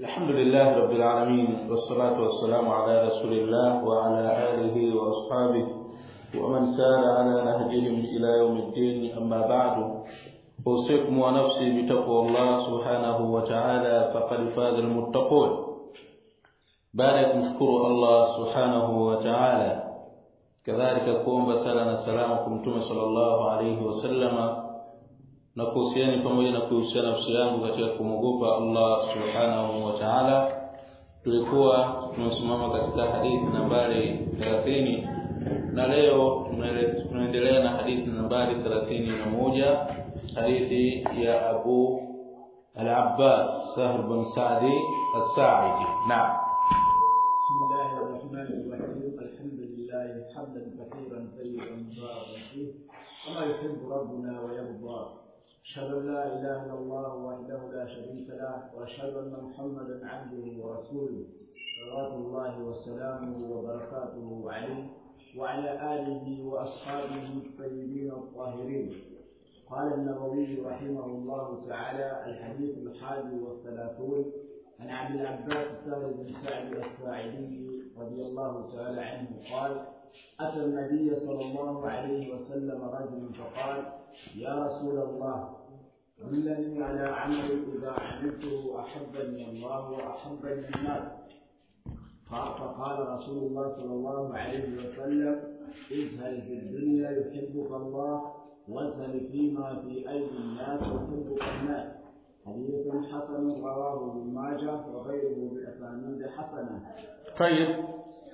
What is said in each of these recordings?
الحمد لله رب العالمين والصلاة والسلام على رسول الله وعلى آله وأصحابه ومن سار على نهجهم إلى يوم الدين أما بعد. أوصيكم ونفسي بتقوى الله سبحانه وتعالى فقد فاز المتقون. بعد نشكر الله سبحانه وتعالى. كذلك كوم بسالنا سلامكم صلى الله عليه وسلم. Na kuhusiani pamoja na kuhusiana nafsi yangu katika kumwogopa Allah subhanahu wa ta'ala. Tulikuwa tumesimama katika hadithi nambari 30 na leo tunaendelea na hadithi nambari 31 hadithi ya Abu Al-Abbas Sahl bin Sa'di As-Sa'idi. Naam أشهد أن لا إله إلا الله وحده لا شريك له وأشهد أن محمدا عبده ورسوله صلوات الله وسلامه وبركاته عليه وعلى آله وأصحابه الطيبين الطاهرين. قال النووي رحمه الله تعالى الحديث الحادي والثلاثون عن عبد العباس سهل بن سعد الساعدي رضي الله تعالى عنه قال أتى النبي صلى الله عليه وسلم رجل فقال يا رسول الله دلني على عمل إذا عملته أحبني الله وأحبني الناس. فقال رسول الله صلى الله عليه وسلم ازهل في الدنيا يحبك الله وازهل فيما في أيدي الناس يحبك الناس. حديث حسن رواه ابن ماجه وغيره بأسانيد حسنة. طيب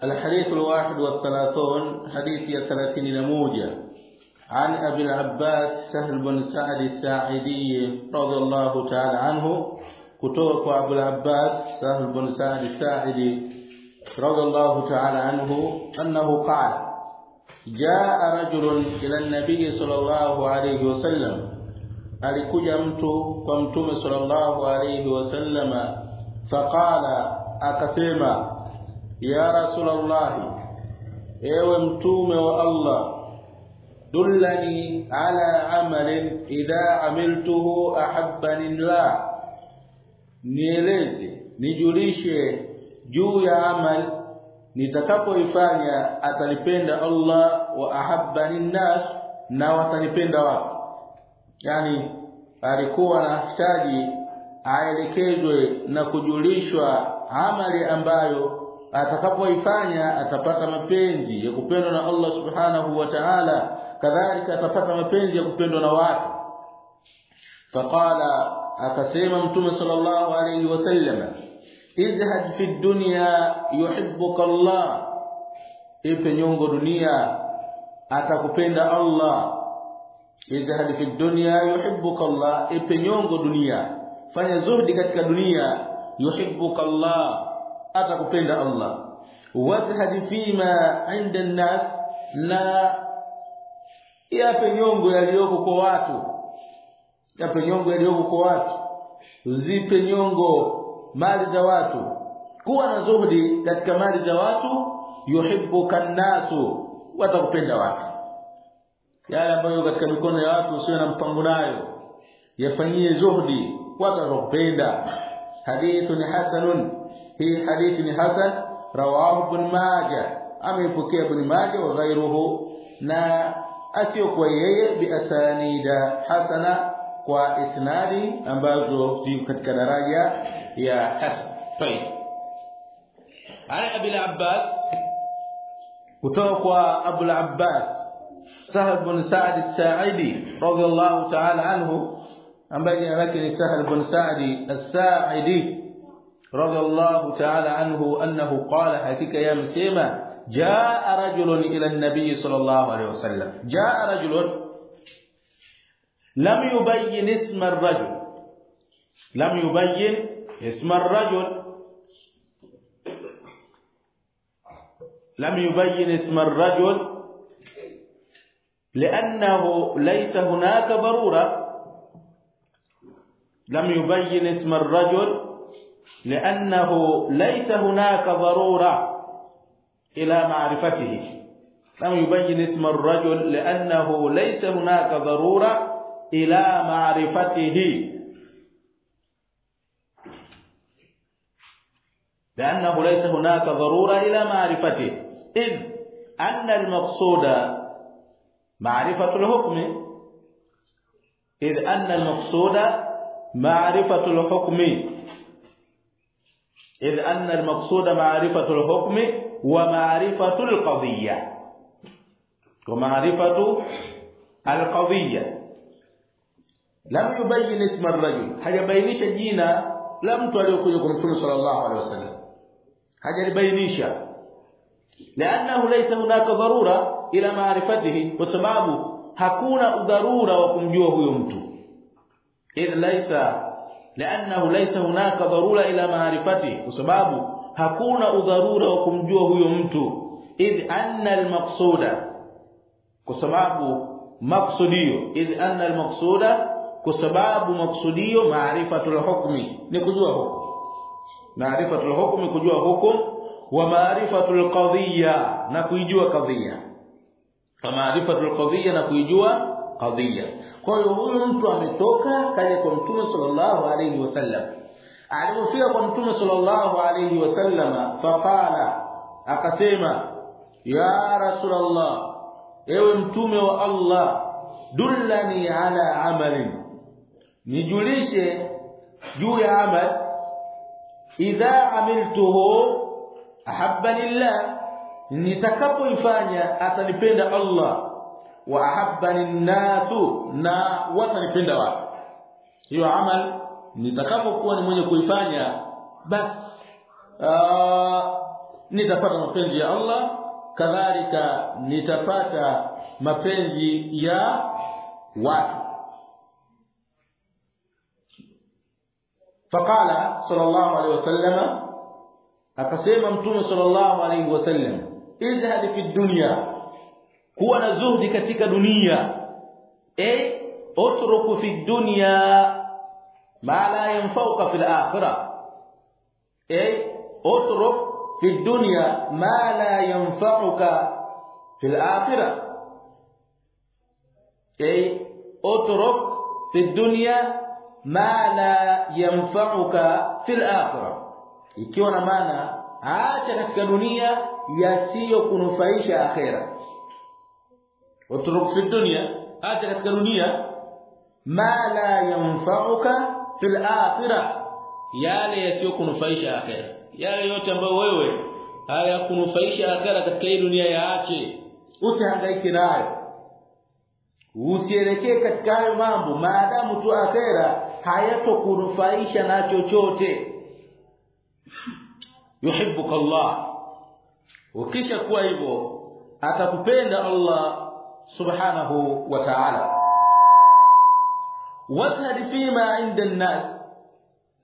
الحديث الواحد والثلاثون حديث يا ثلاثين نموذج عن أبي العباس سهل بن سعد الساعدي رضي الله تعالى عنه كتوك أبو العباس سهل بن سعد الساعدي رضي الله تعالى عنه أنه قال جاء رجل إلى النبي صلى الله عليه وسلم ألكج أمتو قمتم صلى الله عليه وسلم فقال أكثيما يا رسول الله ايو امتومي والله dullani ala amalin idha amiltuhu ahabbani la nieleze nijulishe juu ya amal nitakapoifanya atanipenda Allah wa ahabbani nas na watanipenda watu yani alikuwa anahitaji aelekezwe na kujulishwa amali ambayo atakapoifanya atapata mapenzi ya kupendwa na Allah subhanahu wa ta'ala kadhalika atapata mapenzi ya kupendwa na watu faqala akasema mtume sallallahu alayhi wasallam izhad fi dunya yuhibbuka Allah ipe nyongo dunia atakupenda Allah izhad fi dunya yuhibbuka Allah ipe nyongo dunia fanya zuhdi katika dunia yuhibbuka Allah atakupenda Allah wazhad fima inda an-nas na yape nyongo yaliyoko kwa watu. Yape nyongo yaliyoko kwa watu. Uzipe nyongo mali za watu. Kuwa na zuhdi katika mali za watu yuhibbuka an-nasu watakupenda watu. Yale ambayo katika mikono ya watu usio na mpango nayo. Yafanyie zuhdi watakupenda. Hadithu ni hasanun. Hii hadithi ni hasan. Rawahu ibn majah. Ameipokea ibn majah wa ghayruhu. Na asiyokuwa yeye bi asanida hasana kwa isnadi ambazo ziko katika daraja ya hasan tayib ana abi al-abbas kutoka kwa abu al-abbas Sahal bin Sa'd as-Sa'idi radiyallahu ta'ala anhu ambaye jina ni Sahal bin Sa'd as-Sa'idi radiyallahu ta'ala anhu annahu qala hakika ya جاء رجل إلى النبي صلى الله عليه وسلم. جاء رجل لم يبين اسم الرجل. لم يبين اسم الرجل. لم يبين اسم الرجل. لأنه ليس هناك ضرورة. لم يبين اسم الرجل. لأنه ليس هناك ضرورة. إلى معرفته. لم يبين اسم الرجل لأنه ليس هناك ضرورة إلى معرفته. لأنه ليس هناك ضرورة إلى معرفته. إذ أن المقصود معرفة الحكم. إذ أن المقصود معرفة الحكم. إذ أن المقصود معرفة الحكم. ومعرفة القضية. ومعرفة القضية. لم يبين اسم الرجل. حجبينش جينا لم تلقي كمتون صلى الله عليه وسلم. حجبينش لأنه ليس هناك ضرورة إلى معرفته. بسبب hakuna udharura wa kumjua huyo mtu idh laisa لأنه ليس هناك ضرورة إلى معرفته. بسبب hakuna udharura wa kumjua huyo mtu. Idh anna al-maqsuda kwa sababu maqsudio idh anna al-maqsuda kwa sababu maksudio maarifatul hukmi ni kujua hukumu maarifatul hukmi kujua hukumu wa maarifatul qadhiya na kuijua qadhiya. Wa maarifatul qadhiya na kuijua qadhiya. Kwa hiyo huyu mtu ametoka kaja kwa mtume sallallahu alayhi wasallam alipofika kwa mtume sallallahu alayhi wasallam faqala akasema ya rasulullah ewe mtume wa Allah dullani ala amalin nijulishe juu ya amal idha amiltuhu ahabbani llah nitakapoifanya atanipenda Allah wa ahabbani nasu na watanipenda watu hiyo amal nitakapokuwa ni mwenye kuifanya basi ah, nitapata mapenzi ya Allah kadhalika nitapata mapenzi ya watu. Faqala sallallahu alayhi wasallam akasema mtume sallallahu alayhi wasallam izhad fi dunya kuwa na zuhdi katika dunia. Eh utruku fi dunya ma la yanfauka fil akhirah eh utruk fi dunya ma la yanfauka fil akhirah eh utruk fi dunya ma la yanfa'uka fil akhirah ikiwa na maana acha katika dunia yasiyo kunufaisha akhera utruk fi dunya acha katika dunia ma la yanfa'uka fil akhirah yale yasiyo kunufaisha akhera. Yale yote ambayo wewe hayakunufaisha akhera katika hii dunia yaache usihangaike nayo. Usielekee katika hayo mambo maadamu tu akhera hayatokunufaisha na chochote. Yuhibbuka Allah. Ukisha kuwa hivyo atakupenda Allah subhanahu wa ta'ala wadhhad fima inda an-nas.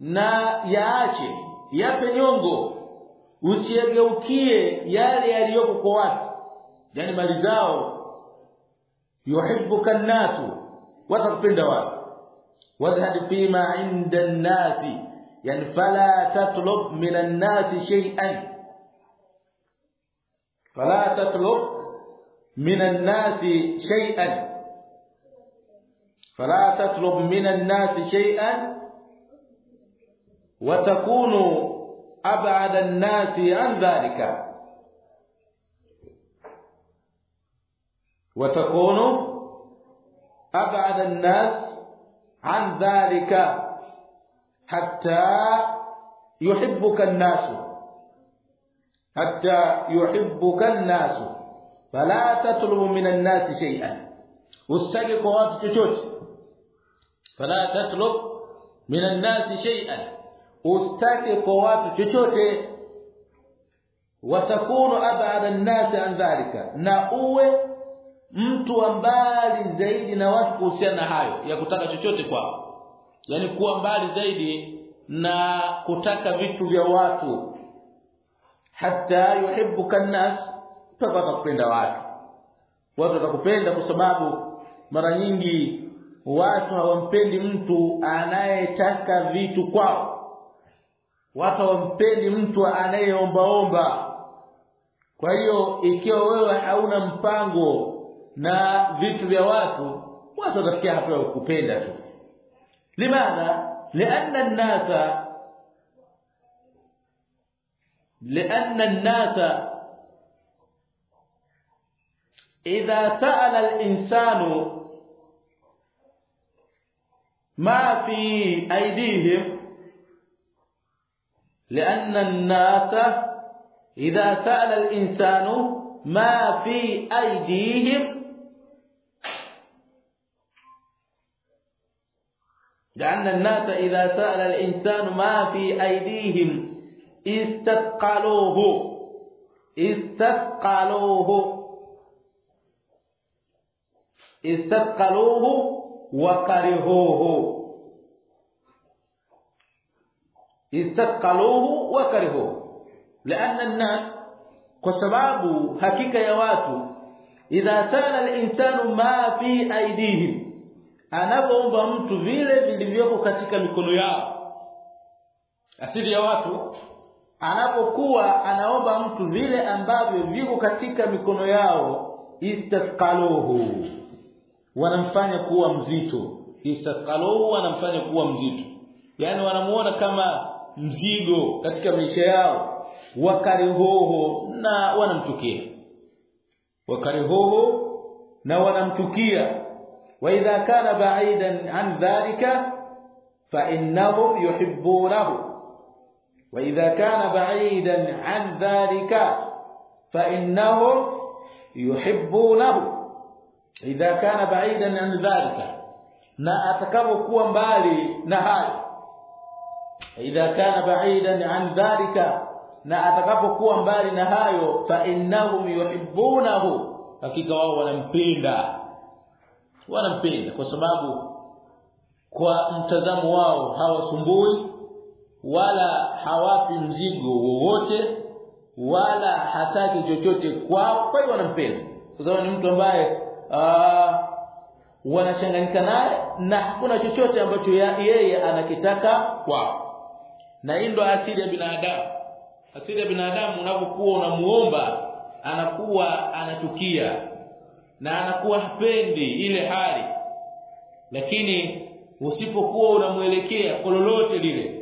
Na yaache yape nyongo. Usiegeukie yale yaliyoko kwa watu. Yani mali zao. Yuhibbuka an-nasu. Watakupenda watu. Wadhhab fima inda an-nas. Yani fala tatlub min an-nas shay'an. Fala tatlub min an-nas shay'an fala tatlub min an-nas shay'an وتكون أبعد الناس عن ذلك. وتكون أبعد الناس عن ذلك حتى يحبك الناس. حتى يحبك الناس. فلا تطلب من الناس شيئا. واستجب وقت chochote fala tatlub من الناس شيئا. usitake kwa watu chochote watakunu abada an-nasi an dhalika na uwe mtu mbali zaidi na watu kuhusiana hayo ya kutaka chochote kwao yani kuwa mbali zaidi na kutaka vitu vya watu hata yuhibbuka an-nas kupenda watu watu watakupenda kwa sababu mara nyingi watu hawampendi mtu anayetaka vitu kwao. Watu hawampendi mtu anayeombaomba. Kwa hiyo ikiwa wewe hauna mpango na vitu vya watu watu watafikia hapo ya kukupenda tu. Limadha? Lianna nnasa lianna nnasa idha saala linsanu ما في أيديهم لأن الناس إذا سأل الإنسان ما في أيديهم لأن الناس إذا سأل الإنسان ما في أيديهم استثقلوه استثقلوه استثقلوه wakarihuhu istaqaluhu wakarihuhu laanna an-nas kwa sababu hakika ya watu idha sana al-insanu ma fi aidihim anapoomba mtu vile vilivyoko katika mikono yao. Asili ya watu anapokuwa anaomba mtu vile ambavyo viko katika mikono yao istaqaluhu wanamfanya kuwa mzito. Istaqalu wanamfanya kuwa mzito. Yani wanamuona kama mzigo katika maisha yao. Wakarihoho na wanamtukia. Wakarihoho na wanamtukia. Wa idha kana ba'idan an dhalika fa innahum yuhibbunahu wa idha kana ba'idan an dhalika fa innahum yuhibbunahu idha kana ba'idan an dhalika. Na atakapokuwa mbali na hayo. Idha kana ba'idan an dhalika na atakapokuwa mbali na hayo fa innahum yuhibbunahu. Hakika wao wanampenda wanampenda kwa sababu kwa mtazamo wao hawasumbui wala hawapi mzigo wowote wala hataki chochote kwao. Kwa hiyo wanampenda kwa sababu ni mtu ambaye wanachanganyika naye na hakuna chochote ambacho yeye anakitaka kwao. Na hii ndo asili ya binadamu. Asili ya binadamu unapokuwa unamuomba anakuwa anachukia na anakuwa hapendi ile hali. Lakini usipokuwa unamuelekea kwa lolote lile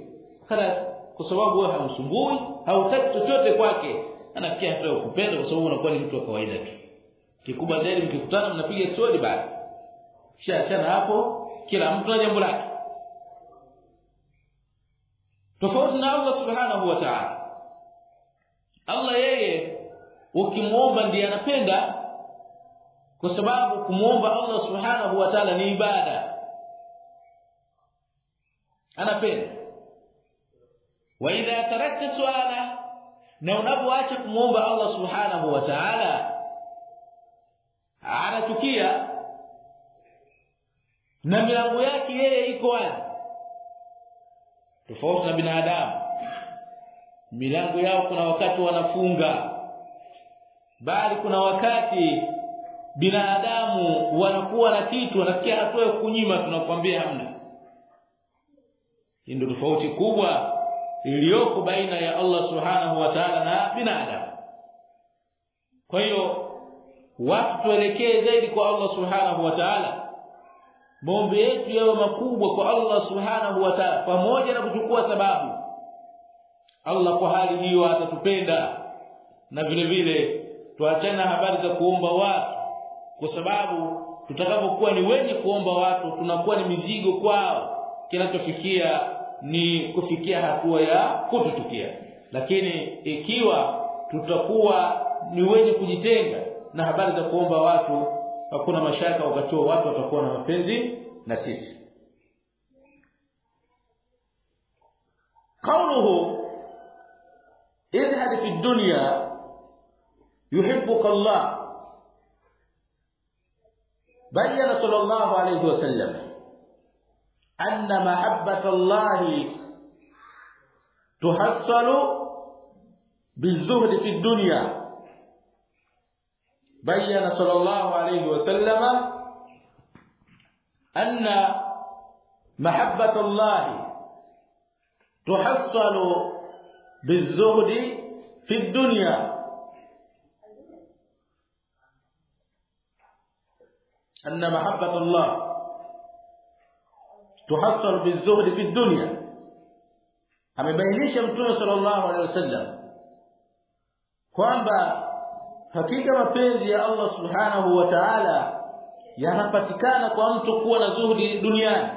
kana kwa sababu wewe hamsumbui hautaki chochote kwake anafikia hata kupenda kwa sababu unakuwa ni mtu wa kawaida tu kikubwa zaidi mkikutana mnapiga story basi. Kisha achana hapo kila mtu na jambo lake. Tofauti na Allah subhanahu wa ta'ala. Allah yeye ukimuomba ndiye anapenda kwa sababu kumuomba Allah subhanahu wa ta'ala ni ibada. Anapenda. Wa idha tarakta suala na unapoacha kumuomba Allah subhanahu wa ta'ala anachukia na milango yake yeye iko wazi tofauti na binadamu. Milango yao kuna wakati wanafunga. Bali kuna wakati binadamu wanakuwa na kitu wanafikia hatua ya kunyima tunakwambia hamna. Ndio tofauti kubwa iliyoko baina ya Allah subhanahu wa ta'ala na binadamu. Kwa hiyo watu tuelekee zaidi kwa Allah subhanahu wa ta'ala. Maombi yetu yawe makubwa kwa Allah subhanahu wa ta'ala pamoja na kuchukua sababu. Allah kwa hali hiyo atatupenda. Na vile vile tuachane habari za kuomba watu. Kwa sababu tutakapokuwa ni wenye kuomba watu tunakuwa ni mizigo kwao. Kinachofikia ni kufikia hatua ya kututukia. Lakini ikiwa tutakuwa ni wenye kujitenga na habari za kuomba watu hakuna mashaka wakati watu watakuwa na mapenzi na sisi. قوله اذهب في الدنيا يحبك الله بين صلى الله عليه وسلم أن محبة الله تحصل بالزهد في الدنيا بين صلى الله عليه وسلم أن محبة الله تحصل بالزهد في الدنيا. أن محبة الله تحصل بالزهد في الدنيا. amebainisha mtume sallallahu alaihi wasallam kwamba hakika mapenzi ya Allah subhanahu wa ta'ala yanapatikana kwa mtu kuwa na zuhudi duniani.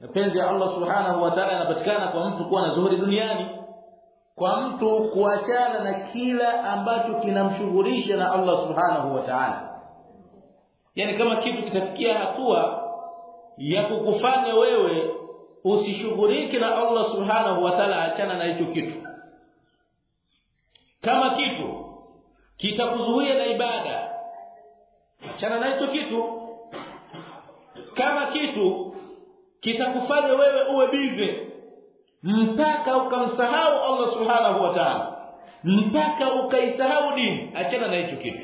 Mapenzi ya Allah subhanahu wa ta'ala yanapatikana kwa mtu kuwa na zuhudi duniani. Kwa mtu kuachana na kila ambacho kinamshughulisha na Allah subhanahu wa ta'ala. Yani kama kitu kitafikia hatua ya kukufanya wewe usishughulike na Allah subhanahu wa ta'ala achana na hicho kitu. Kama kitu kitakuzuia na ibada. Chana na hicho kitu. Kama kitu kitakufanya wewe uwe bize mpaka ukamsahau Allah subhanahu wa ta'ala. Mpaka ukaisahau dini. Achana na hicho kitu.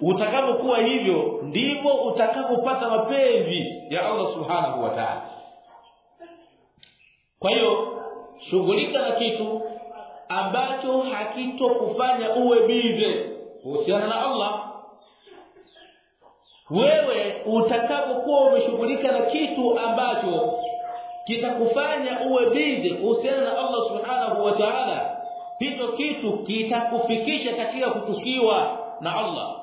Utakapokuwa hivyo ndipo utakapopata mapenzi ya Allah subhanahu wa ta'ala. Kwa hiyo shughulika na kitu ambacho hakitokufanya uwe bize. Kuhusiana na Allah. Wewe utakapokuwa umeshughulika na kitu ambacho kitakufanya uwe bize kuhusiana na Allah subhanahu wa ta'ala hicho kitu kitakufikisha katika kutukiwa na Allah.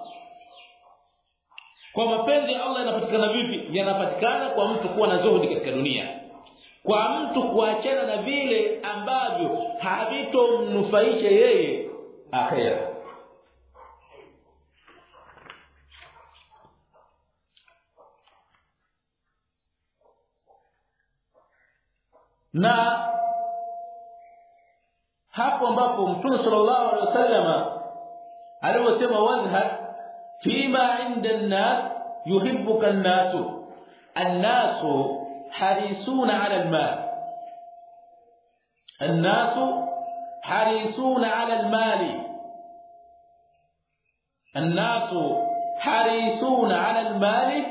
Kwa mapenzi ya Allah yanapatikana vipi? Yanapatikana kwa mtu kuwa na zuhudi katika dunia kwa mtu kuachana na vile ambavyo havitomnufaisha yeye akhera. Na hapo ambapo mtume sallallahu alaihi wasallama aliposema wadhhab fima inda an-nas yuhibbuka an-nas harisun 'ala al-mal الناس حريصون على المال. الناس حريصون على المال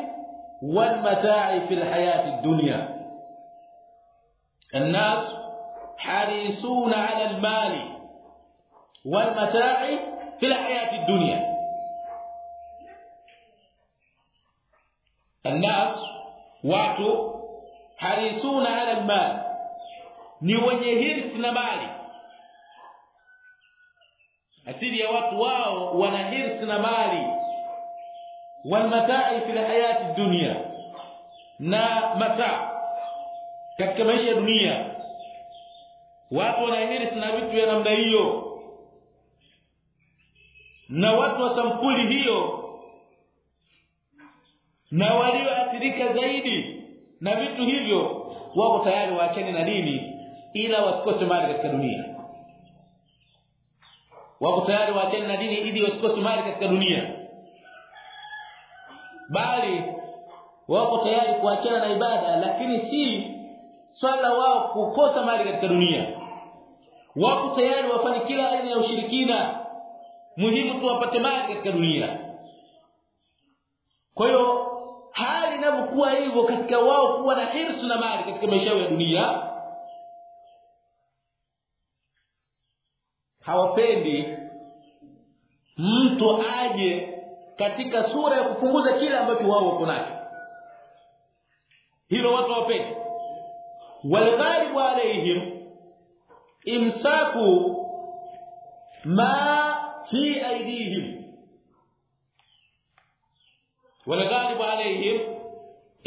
والمتاع في الحياة الدنيا. الناس حريصون على المال والمتاع في الحياة الدنيا. الناس watu harisuna ala almal. Ni wenye hirsi na mali. Asili ya watu wao wana hirsi na mali. Walmatai fil hayati dunya na mata katika maisha ya dunia. Watu wana hirsi na vitu vya namna hiyo. Na watu wa sampuli hiyo. Na walioathirika zaidi na vitu hivyo wako tayari waachane na dini ila wasikose mali katika dunia. Wako tayari waachane na dini ili wasikose mali katika dunia. Bali wako tayari kuachana na ibada lakini si swala wao kukosa mali katika dunia. Wako tayari wafanye kila aina ya ushirikina muhimu tu wapate mali katika dunia. Kwa hiyo inavyokuwa hivyo katika wao kuwa na hirsu na mali katika maisha ya dunia. Hawapendi mtu aje katika sura ya kupunguza kile ambacho wao wako nacho. Hilo watu hawapendi. Walghalib alaihim imsaku ma fi aidihim walghalib alaihim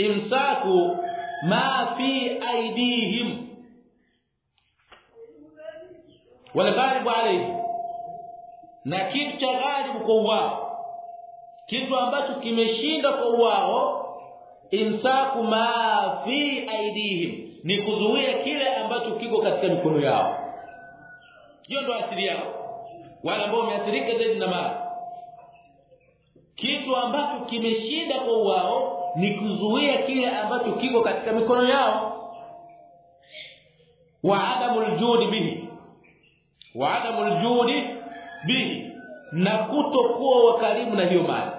imsaku ma fi aidihim wal gharibu alayhi. Na kitu cha gharibu kwa wao. Kitu ambacho kimeshinda kwa wao imsaku ma fi aidihim ni kuzuia kile ambacho kiko katika mikono yao. Hiyo ndio asili yao. Wale ambao wameathirika zaidi na mara. Kitu ambacho kimeshinda kwa wao ni kuzuia kile ambacho kiko katika mikono yao. Wa adamul judi bihi. Wa adamul judi bihi. Na kutokuwa wakarimu na hiyo mali.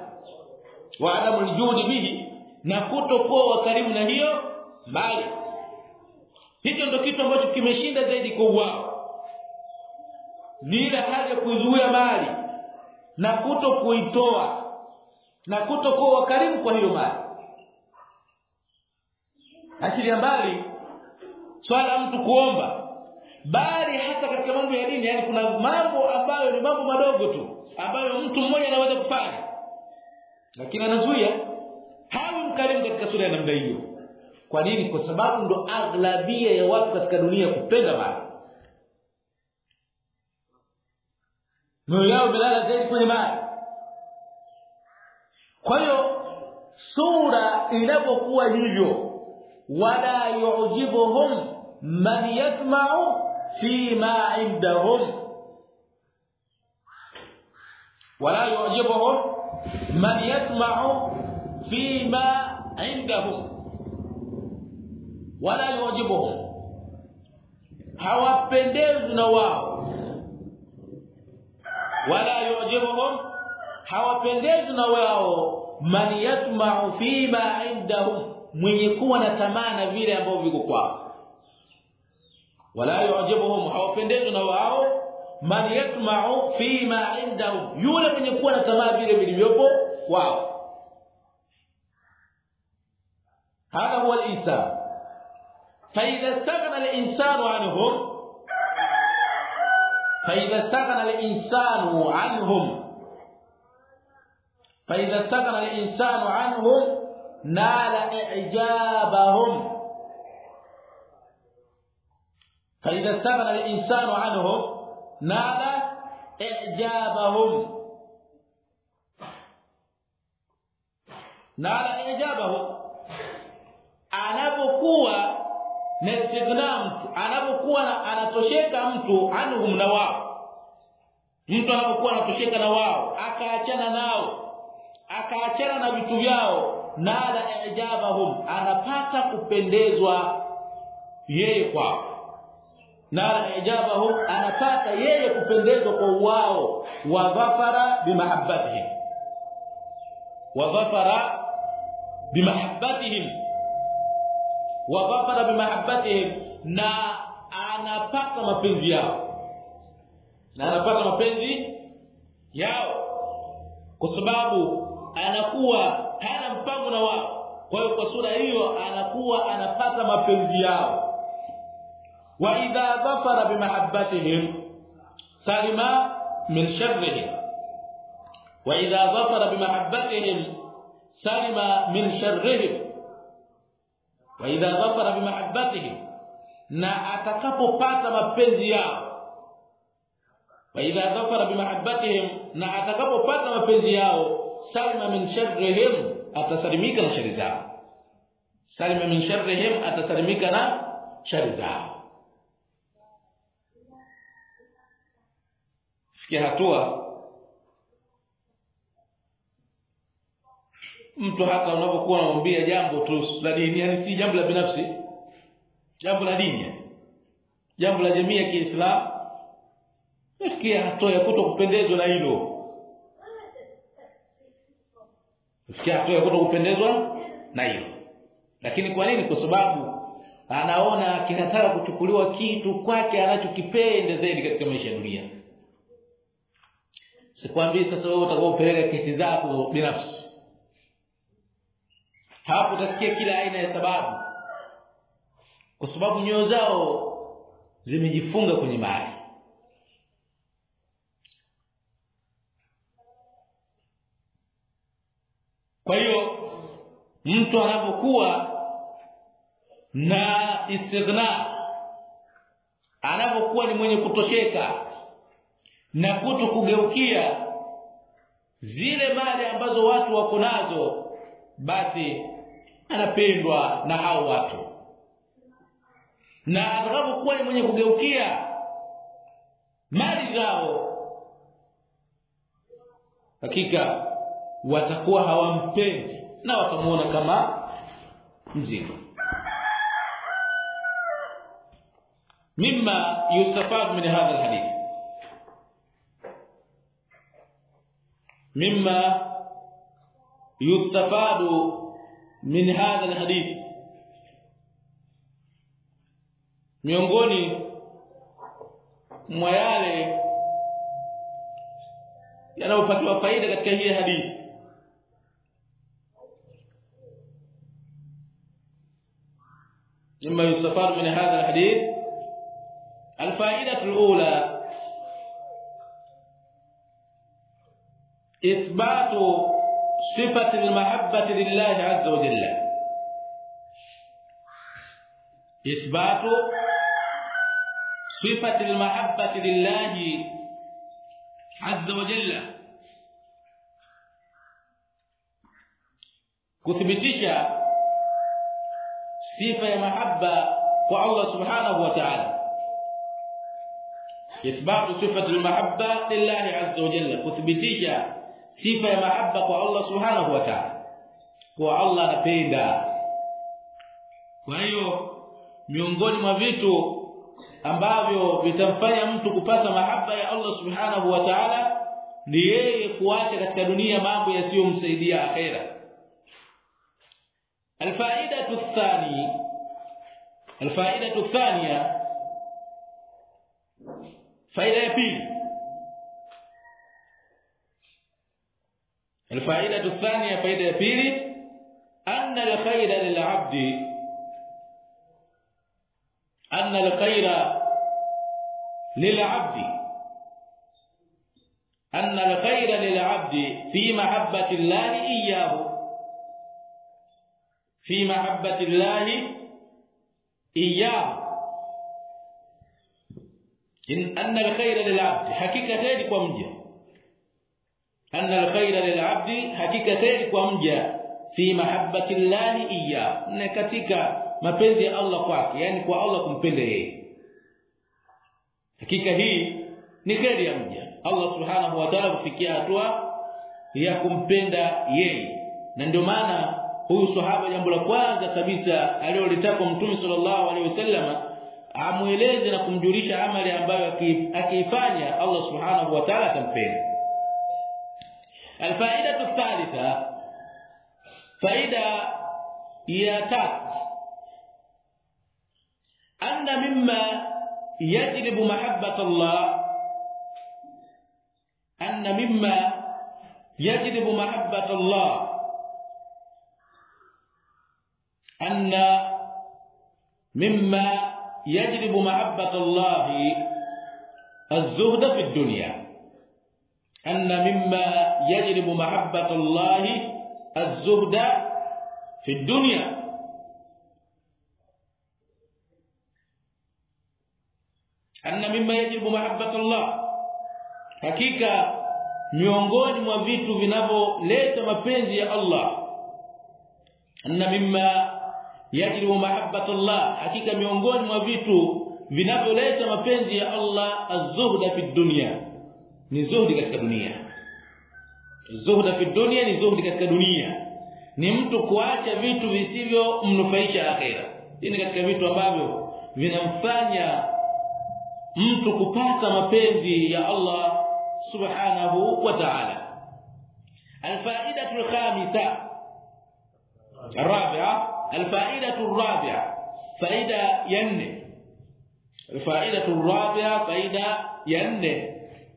Wa adamul judi bihi. Na kutokuwa wakarimu na hiyo mali. Hicho ndio kitu ambacho kimeshinda zaidi kwa wao. Ni hali ya kuzuia mali. Na kuto kuitoa na kutokuwa wakarimu kwa hiyo mali achilia mbali swala mtu kuomba. Bali hata katika mambo ya dini yani kuna mambo ambayo ni mambo madogo tu ambayo mtu mmoja anaweza kufanya. Lakini anazuia hawi mkarimu katika sura ya namna hiyo. Kwa nini? Kwa sababu ndo aghlabia ya watu katika dunia kupenda mali moyo yao imelala zaidi kwenye mali kwa hiyo sura inapokuwa hivyo wala yujibuhum man yatma'u fi ma indahum wala yujibuhum man yatma'u fi ma indahum wala yujibuhum hawapendezwi na wao. Wala yujibuhum. Hawapendezwi na wao. Man yatma'u fi ma indahum mwenye kuwa na tamaa na vile ambavyo viko kwao wala yujibuhum hawapendezwi na wao man yatma'u fi ma indahum yule mwenye kuwa na tamaa vile vilivyopo kwao هذا هو الإنسان فإذا استغنى الإنسان عنهم فإذا استغنى الإنسان عنهم فإذا استغنى الإنسان عنهم نال إعجابهم فإذا استغنى الإنسان عنهم نال إعجابهم نال إعجابهم anapokuwa na istighna mtu anapokuwa anatosheka mtu anhum na wao mtu anapokuwa anatosheka na wao akaachana nao akaachana na vitu vyao nala ijabahum anapata kupendezwa yeye kwao. Nala ijabahum anapata yeye kupendezwa kwa wao. Wa dhafara bimahabbatihim wa dhafara bimahabbatihim wa dhafara bimahabbatihim na anapata mapenzi yao. Na anapata mapenzi yao. Kwa sababu anakuwa hana mpango na wao. Kwa hiyo kwa sura hiyo anakuwa anapata mapenzi yao. Wa idha dhafara bimahabbatihim salima min sharrihim. Wa idha dhafara bimahabbatihim salima min sharrihim. Wa idha dhafara bimahabbatihim na atakapopata mapenzi yao. Wa idha dhafara bimahabbatihim na atakapopata mapenzi yao salima min sharrihim atasalimika na shari zao. Salima min sharrihim atasalimika na shari zao. Fikia hatua mtu hata unapokuwa unamwambia jambo tu la dini yani si jambo la binafsi jambo la dini jambo la jamii ya Kiislamu fikia hatua ya kutokupendezwa na hilo fikia hatua ya kutokupendezwa na hilo. Lakini kwa nini? Kwa sababu anaona kinataka kuchukuliwa kitu kwake anachokipenda zaidi katika maisha ya dunia. Sikwambii sasa wewe utakaopeleka kesi zako binafsi. Hapo utasikia kila aina ya sababu. Kwa sababu nyoyo zao zimejifunga kwenye mali kwa hiyo mtu anapokuwa na istighna anapokuwa ni mwenye kutosheka na kutu kugeukia zile mali ambazo watu wako nazo basi anapendwa na hao watu. Na atakapokuwa ni mwenye kugeukia mali zao hakika watakuwa hawampendi na watamuona kama mzigo mimma yustafad min hadha alhadith mimma يستفاد من هذا الحديث miongoni mwa yale yanayopatiwa faida katika hii hadithi مما يستفاد من هذا الحديث. الفائدة الأولى إثبات صفة المحبة لله عز وجل. إثبات صفة المحبة لله عز وجل. كثبتشا sifa ya mahaba kwa Allah subhanahu wa ta'ala. Ithbatu sifati almahabba lillahi azza wa jalla kuthibitisha sifa ya mahabba kwa Allah subhanahu wa ta'ala. Kwa Allah anapenda. Kwa hiyo miongoni mwa vitu ambavyo vitamfanya mtu kupata mahaba ya Allah subhanahu wa ta'ala ni yeye kuacha katika dunia mambo yasiyomsaidia akhera الفائدة الثانية الفائدة الثانية فائدة الثانية الفائدة الثانية فائدة الثانية أن الخير للعبد أن الخير للعبد أن الخير للعبد في محبة الله إياه. fi mahabbati llahi iyyahu in anna alkhaira lilabdi hakika khairi kwa mja. Anna alkhaira lilabdi hakika khairi kwa mja. Fi mahabbati llahi iyyahu na katika mapenzi ya Allah kwake yani kwa Allah kumpenda yeye. Hakika hii ni khairi ya mja. Allah subhanahu wa ta'ala kufikia hatua ya kumpenda yeye. Na ndio maana huyu sahaba jambo la kwanza kabisa alilolitaka mtume sallallahu alaihi wasallam amueleze na kumjulisha amali ambayo akiifanya Allah subhanahu wa ta'ala atampenda الثالثه فائده ya tatu anna mimma yajlibu mahabbat Allah anna mimma yajlibu mahabbat Anna mimma يجلب محبة الله الزهد في الدنيا. أن مما يجلب محبة الله الزهد في الدنيا. أن مما يجلب محبة الله. hakika miongoni mwa vitu vinavyoleta mapenzi ya Allah. anna mimma yajlibu mahabbatullah hakika miongoni mwa vitu vinavyoleta mapenzi ya Allah az-zuhda fi dunya ni zuhdi katika dunia zuhda fi dunya ni zuhdi katika dunia ni mtu kuacha vitu visivyo mnufaisha akhera hii ni katika vitu ambavyo vinamfanya mtu kupata mapenzi ya Allah subhanahu wa ta'ala الفائده الخامسه الرابعه الفائدة الرابعة فائدة ين. الفائدة الرابعة فائدة ين.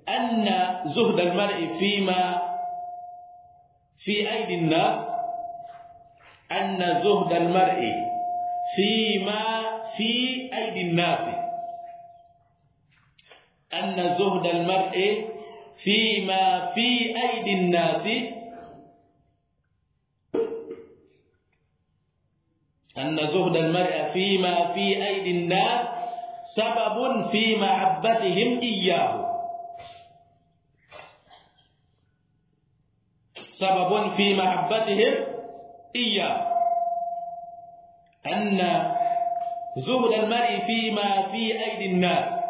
أن زهد المرء فيما في أيدي الناس أن زهد المرء فيما في أيدي الناس. أن زهد المرء فيما في أيدي الناس أن زهد المرء فيما في أيدي الناس سبب في محبتهم إياه. سبب في محبتهم إياه. أن زهد المرء فيما في أيدي الناس.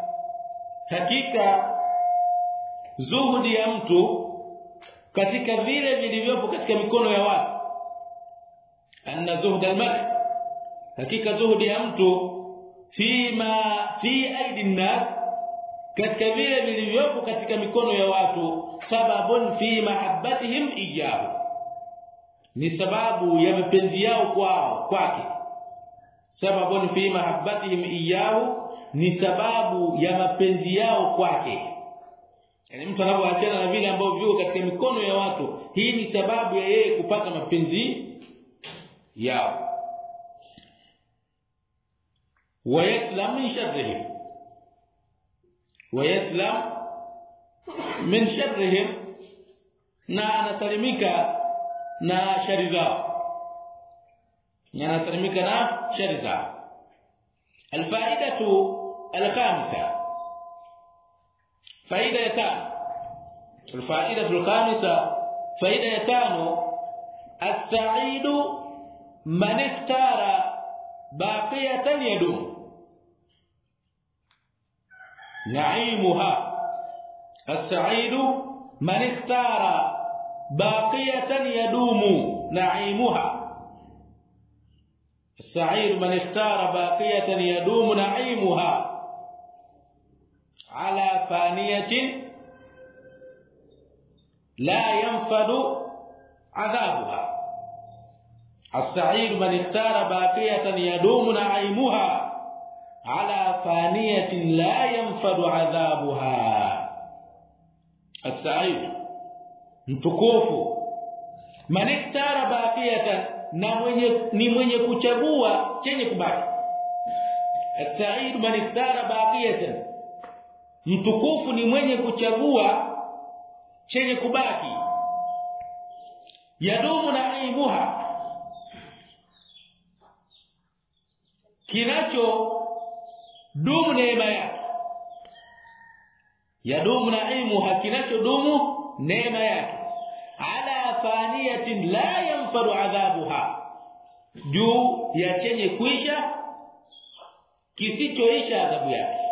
hakika zuhudi ya mtu katika vile vilivyopo katika mikono ya watu anna zuhda al-mar'i hakika zuhudi ya mtu fima fi aidi nas katika vile vilivyopo katika mikono ya watu sababun fi mahabbatihim iyyahu. Ni sababu ya mapenzi yao kwao kwake. Sababun fi mahabbatihim iyyahu ni sababu ya mapenzi yao kwake. Yani mtu anapoachana na vile ambavyo viko katika mikono ya watu hii ni sababu ya yeye kupata mapenzi yao ويسلم من شرهم ويسلم من شرهم نا نسلمك نا شرزا. نا نسلمك نا شرزا. الفائدة الخامسة. فائدة يتان الفائدة الخامسة. فائدة يتان السعيد من اختار باقية يدوم na'imuha as-sa'idu man ikhtara baqiyatan yadumu na'imuha السعيد من اختار باقية يدوم نعيمها. على فانية لا ينفد عذابها. السعيد من اختار باقية يدوم نعيمها. على faniyatin la yanfadu adhabuha. As-sa'id. Mtukufu. Maniktara baqiyatan na mwenye ni mwenye kuchagua chenye kubaki. As-sa'id maniktara baqiyatan. Mtukufu ni mwenye kuchagua chenye kubaki. Yadumu na aibuha. Kinacho dumu neema yake yadumu hakinacho dumu neema yake. Ala faniyatin la yanfadu adhabuha. Juu ya chenye kuisha kisichoisha adhabu yake.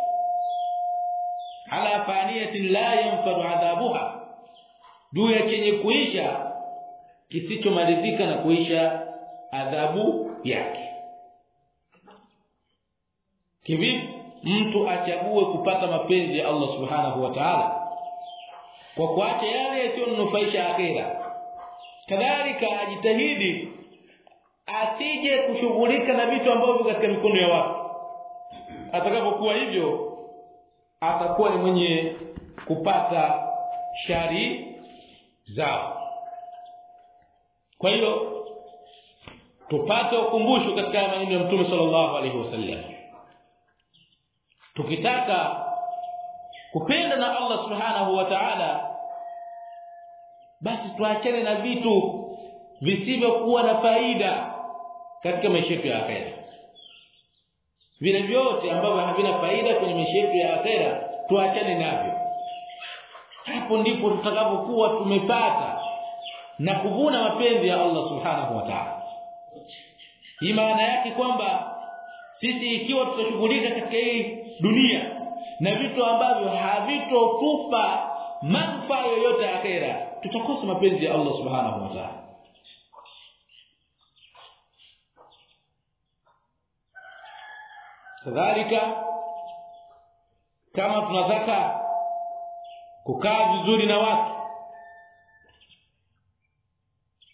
Ala faniyatin la yanfadu adhabuha. Juu ya chenye kuisha kisichomalizika na kuisha adhabu yake. Kivipi mtu achague kupata mapenzi ya Allah subhanahu wa ta'ala. Kwa kuacha yale yasiyonufaisha akhera kadhalika ajitahidi asije kushughulika na vitu ambavyo katika mikono ya watu. Atakapokuwa hivyo atakuwa ni mwenye kupata shari zao. Kwa hiyo tupate ukumbusho katika maneno ya Mtume sallallahu alaihi wasallam tukitaka kupenda na Allah subhanahu wa ta'ala basi tuachane na vitu visivyokuwa na faida katika maisha ya akhera. Vile vyote ambavyo havina faida kwenye maisha ya akhera tuachane navyo. Hapo ndipo tutakapokuwa tumepata na kuvuna mapenzi ya Allah subhanahu wa ta'ala. Hii maana yake kwamba sisi ikiwa tutashughulika katika hii dunia na vitu ambavyo havitotupa manufaa yoyote akhera tutakosa mapenzi ya Allah subhanahu wa ta'ala. Kadhalika kama tunataka kukaa vizuri na watu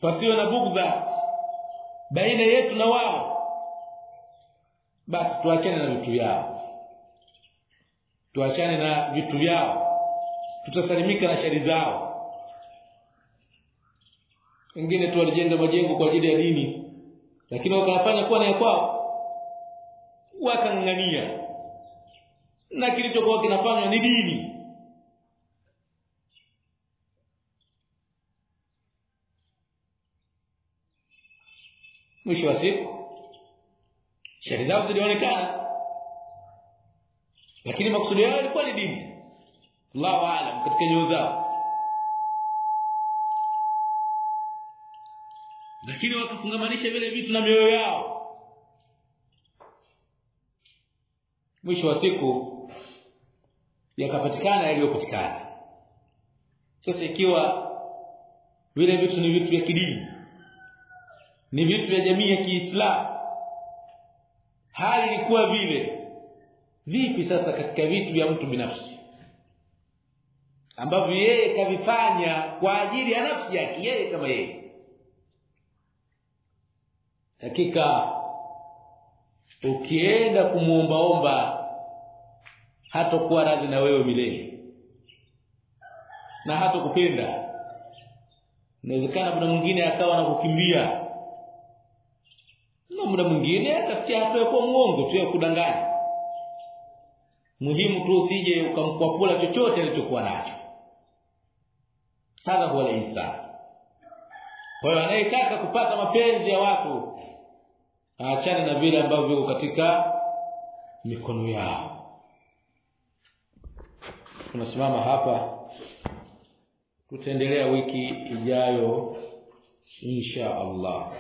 pasio na bugdha baina yetu na wao basi tuachane na vitu vyao tuachane na vitu vyao. Tutasalimika na shari zao. Wengine tu walijenga majengo kwa ajili ya dini lakini wakafanya kuwa na kwao. Wakangania na kilichokuwa kinafanywa ni dini. Mwisho wa siku shari zao zilionekana lakini makusudi yao yalikuwa ni dini. Allahu aalam katika nyoyo zao. Lakini wakafungamanisha vile vitu na mioyo yao. Mwisho wa siku yakapatikana yaliyopatikana. Sasa ikiwa vile vitu ni vitu vya kidini ni vitu vya jamii ya Kiislamu hali ilikuwa vile vipi sasa katika vitu vya mtu binafsi? Ambavyo yeye kavifanya kwa ajili ya nafsi yake yeye kama yeye. Hakika ukienda kumuombaomba hatakuwa radhi na wewe milele. Na hatakupenda. Inawezekana muda mwingine akawa na kukimbia na muda mwingine akafikia hatua ya kuwa mwongo tu ya kudanganya muhimu tu usije ukamkwapula chochote alichokuwa nacho. Hadha huwa insan kwa hiyo anayetaka kupata mapenzi ya watu aachane na vile ambavyo viko katika mikono yao. Tunasimama hapa. Tutaendelea wiki ijayo insha Allah